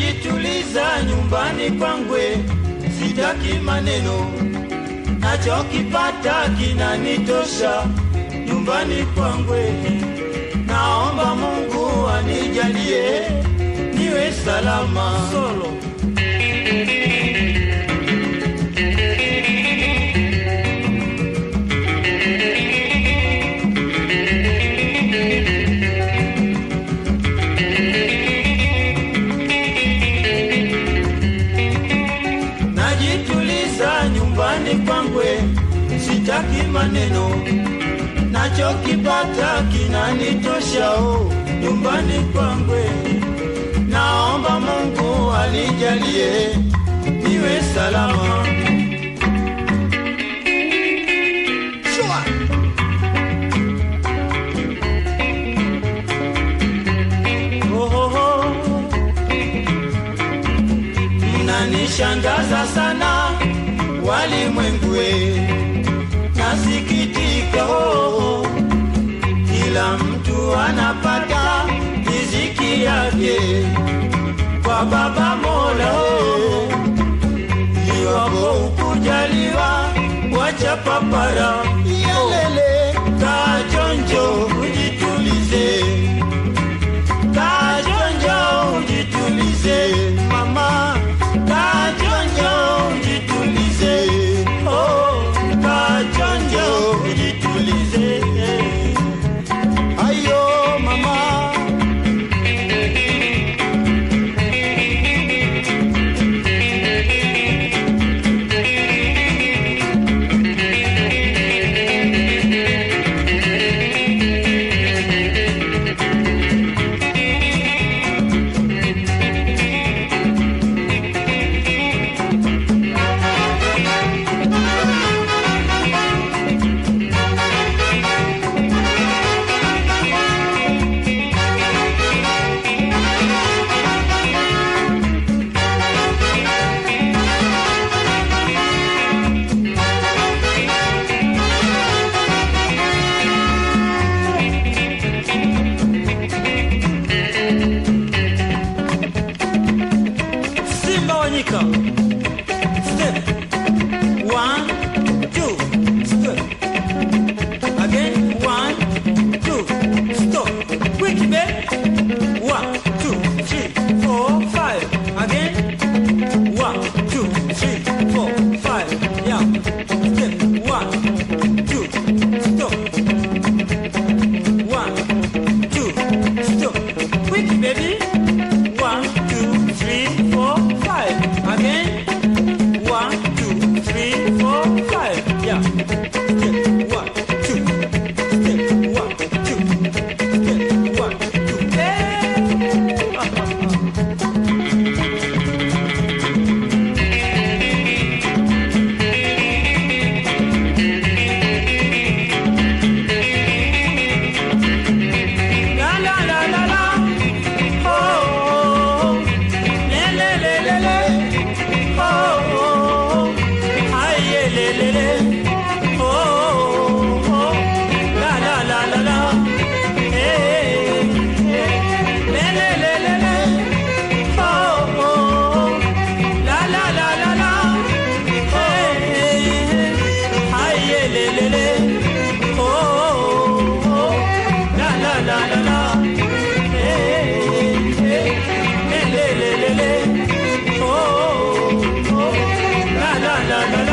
najituliza nyumbani kwangwe, sitaki maneno, nachokipata kinanitosha nyumbani kwangwe. Naomba Mungu anijalie niwe salama Solo. ni kwangwe, sitaki maneno, nachokipata o oh, nyumbani kwangwe, Naomba Mungu alijalie niwe salama. Oh, oh, Shangaza sana walimwengwe, nasikitika oh, kila mtu anapata riziki yake. Kwa Baba Mola oh, iwapo ukujaliwa wachapapara Monica. na na na